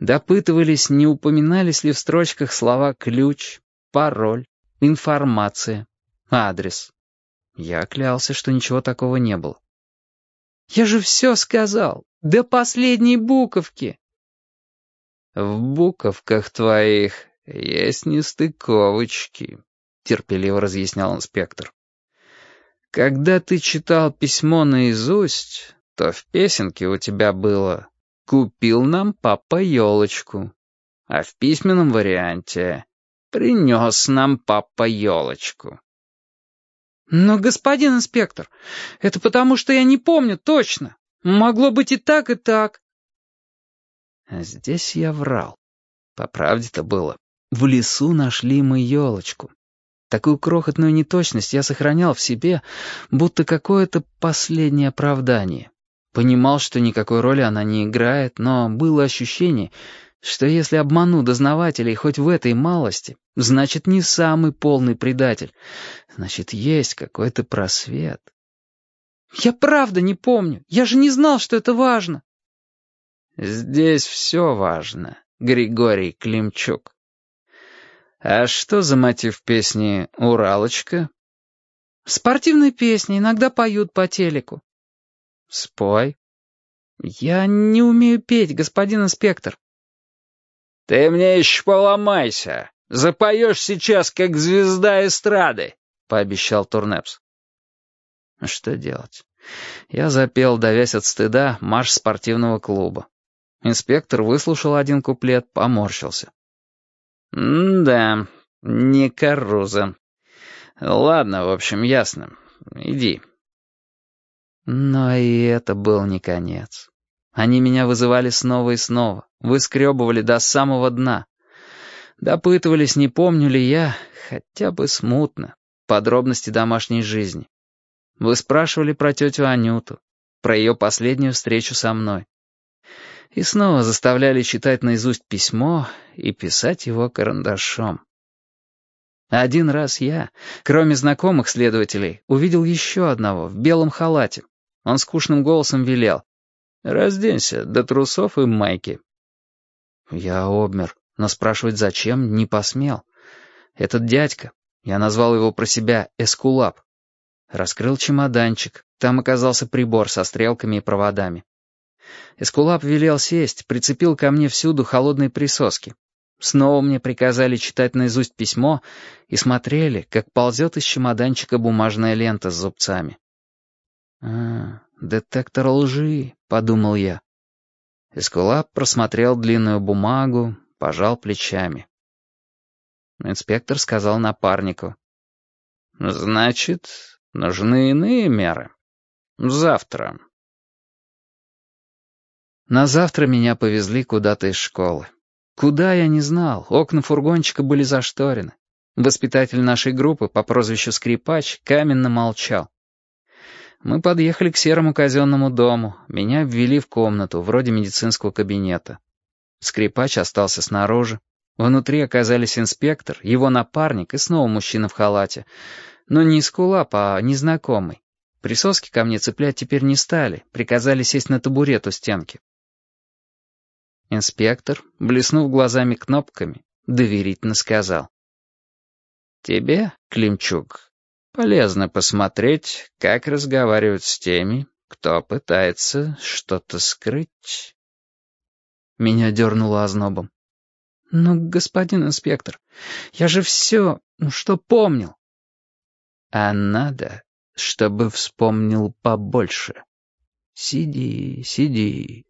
Допытывались, не упоминались ли в строчках слова «ключ», «пароль», «информация», «адрес». Я клялся, что ничего такого не было. «Я же все сказал, до последней буковки!» «В буковках твоих есть нестыковочки», — терпеливо разъяснял инспектор. «Когда ты читал письмо наизусть, то в песенке у тебя было «Купил нам папа елочку», а в письменном варианте «Принес нам папа елочку». «Но, господин инспектор, это потому, что я не помню точно. Могло быть и так, и так». А здесь я врал. По правде-то было. В лесу нашли мы елочку. Такую крохотную неточность я сохранял в себе, будто какое-то последнее оправдание. Понимал, что никакой роли она не играет, но было ощущение, что если обману дознавателей хоть в этой малости, значит, не самый полный предатель. Значит, есть какой-то просвет. «Я правда не помню. Я же не знал, что это важно». «Здесь все важно, Григорий Климчук». «А что за мотив песни «Уралочка»?» «Спортивные песни, иногда поют по телеку». «Спой». «Я не умею петь, господин инспектор». «Ты мне еще поломайся. Запоешь сейчас, как звезда эстрады», — пообещал Турнепс. Что делать? Я запел, давясь от стыда, марш спортивного клуба. Инспектор выслушал один куплет, поморщился. «М-да, не Каруза. Ладно, в общем, ясно. Иди». Но и это был не конец. Они меня вызывали снова и снова, выскребывали до самого дна. Допытывались, не помню ли я, хотя бы смутно, подробности домашней жизни. Вы спрашивали про тетю Анюту, про ее последнюю встречу со мной. И снова заставляли читать наизусть письмо и писать его карандашом. Один раз я, кроме знакомых следователей, увидел еще одного в белом халате, он скучным голосом велел. «Разденься до трусов и майки». Я обмер, но спрашивать зачем не посмел. Этот дядька, я назвал его про себя Эскулап, раскрыл чемоданчик, там оказался прибор со стрелками и проводами. Эскулап велел сесть, прицепил ко мне всюду холодные присоски. Снова мне приказали читать наизусть письмо и смотрели, как ползет из чемоданчика бумажная лента с зубцами. «А, детектор лжи», — подумал я. Эскулап просмотрел длинную бумагу, пожал плечами. Инспектор сказал напарнику. «Значит, нужны иные меры. Завтра». На завтра меня повезли куда-то из школы. Куда, я не знал, окна фургончика были зашторены. Воспитатель нашей группы по прозвищу Скрипач каменно молчал. Мы подъехали к серому казенному дому. Меня ввели в комнату, вроде медицинского кабинета. Скрипач остался снаружи. Внутри оказались инспектор, его напарник и снова мужчина в халате. Но не из кулап, а незнакомый. Присоски ко мне цеплять теперь не стали, приказали сесть на табурет у стенки. Инспектор, блеснув глазами кнопками, доверительно сказал. «Тебе, Климчук, Полезно посмотреть, как разговаривают с теми, кто пытается что-то скрыть. Меня дернуло ознобом. «Ну, господин инспектор, я же все, ну что помнил?» «А надо, чтобы вспомнил побольше. Сиди, сиди».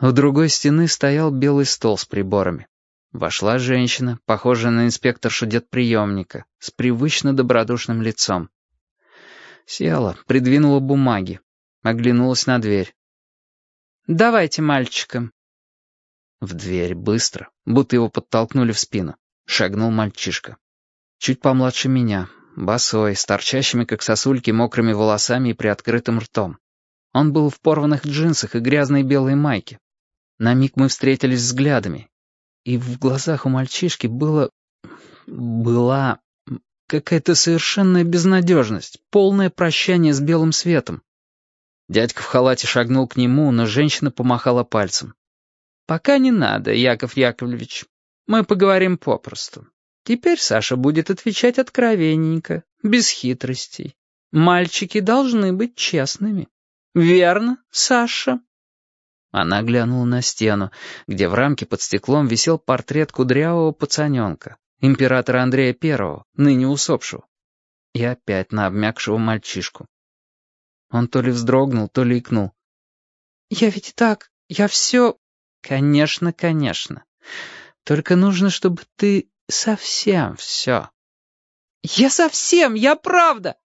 У другой стены стоял белый стол с приборами. Вошла женщина, похожая на инспекторшу детприемника, с привычно добродушным лицом. Села, придвинула бумаги, оглянулась на дверь. «Давайте мальчика». В дверь быстро, будто его подтолкнули в спину, шагнул мальчишка. Чуть помладше меня, босой, с торчащими, как сосульки, мокрыми волосами и приоткрытым ртом. Он был в порванных джинсах и грязной белой майке. На миг мы встретились взглядами, и в глазах у мальчишки было... была какая-то совершенная безнадежность, полное прощание с белым светом. Дядька в халате шагнул к нему, но женщина помахала пальцем. «Пока не надо, Яков Яковлевич. Мы поговорим попросту. Теперь Саша будет отвечать откровенненько, без хитростей. Мальчики должны быть честными. Верно, Саша?» Она глянула на стену, где в рамке под стеклом висел портрет кудрявого пацаненка, императора Андрея Первого, ныне усопшего. И опять на обмякшего мальчишку. Он то ли вздрогнул, то ли икнул. «Я ведь так, я все...» «Конечно, конечно. Только нужно, чтобы ты совсем все...» «Я совсем, я правда!»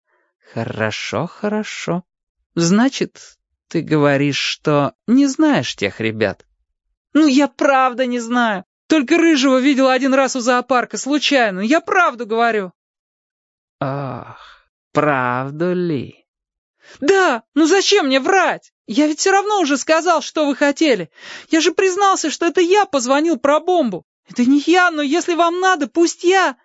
«Хорошо, хорошо. Значит, ты говоришь, что не знаешь тех ребят?» «Ну, я правда не знаю. Только Рыжего видел один раз у зоопарка, случайно. Я правду говорю». «Ах, правду ли?» «Да, ну зачем мне врать? Я ведь все равно уже сказал, что вы хотели. Я же признался, что это я позвонил про бомбу. Это не я, но если вам надо, пусть я...»